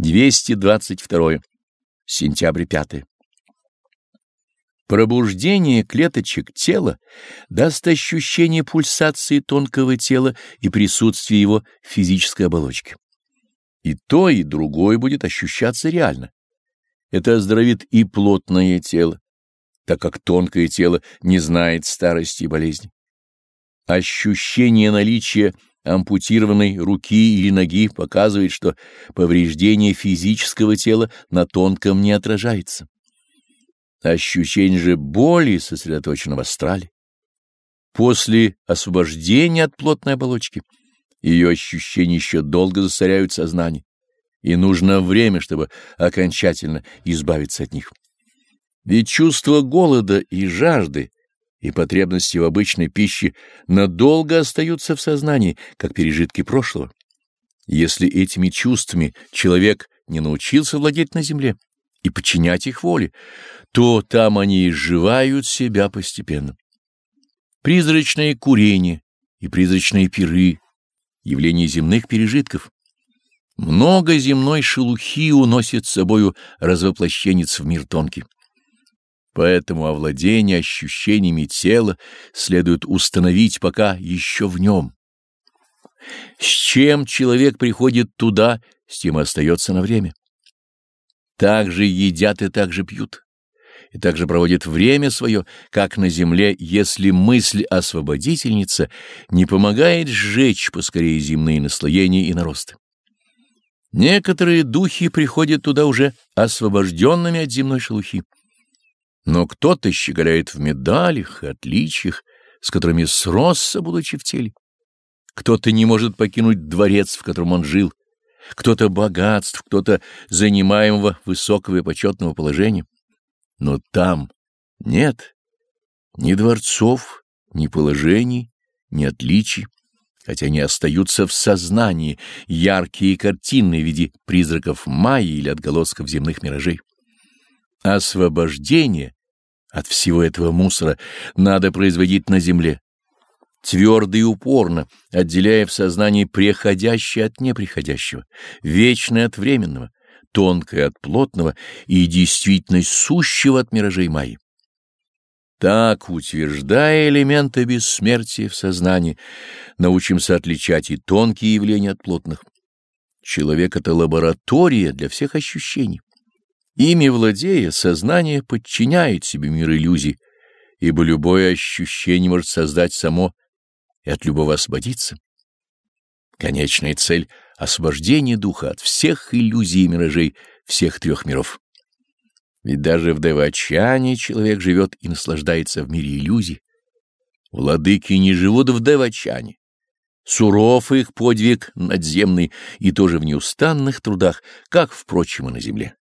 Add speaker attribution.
Speaker 1: 222. Сентябрь 5. Пробуждение клеточек тела даст ощущение пульсации тонкого тела и присутствия его в физической оболочке. И то, и другое будет ощущаться реально. Это оздоровит и плотное тело, так как тонкое тело не знает старости и болезни. Ощущение наличия ампутированной руки или ноги показывает, что повреждение физического тела на тонком не отражается. Ощущение же боли сосредоточено в астрале. После освобождения от плотной оболочки ее ощущения еще долго засоряют сознание, и нужно время, чтобы окончательно избавиться от них. Ведь чувство голода и жажды и потребности в обычной пище надолго остаются в сознании, как пережитки прошлого. Если этими чувствами человек не научился владеть на земле и подчинять их воле, то там они изживают себя постепенно. Призрачное курение и призрачные пиры — явление земных пережитков. Много земной шелухи уносит с собою развоплощенец в мир тонкий. Поэтому овладение ощущениями тела следует установить пока еще в нем. С чем человек приходит туда, с тем и остается на время. Так же едят и так же пьют, и так же проводят время свое, как на земле, если мысль освободительница не помогает сжечь поскорее земные наслоения и наросты. Некоторые духи приходят туда уже освобожденными от земной шелухи. Но кто-то щеголяет в медалях и отличиях, с которыми сросся, будучи в теле. Кто-то не может покинуть дворец, в котором он жил, кто-то богатств, кто-то занимаемого высокого и почетного положения. Но там нет ни дворцов, ни положений, ни отличий, хотя они остаются в сознании, яркие картины в виде призраков майи или отголосков земных миражей. Освобождение от всего этого мусора надо производить на земле, твердо и упорно, отделяя в сознании преходящее от неприходящего, вечное от временного, тонкое от плотного и действительность сущего от миражей Майи. Так, утверждая элементы бессмертия в сознании, научимся отличать и тонкие явления от плотных. Человек — это лаборатория для всех ощущений. Ими владея, сознание подчиняет себе мир иллюзий, ибо любое ощущение может создать само и от любого освободиться. Конечная цель — освобождение духа от всех иллюзий и миражей всех трех миров. Ведь даже в девачане человек живет и наслаждается в мире иллюзий. Владыки не живут в девачане. Суров их подвиг надземный и тоже в неустанных трудах, как, впрочем, и на земле.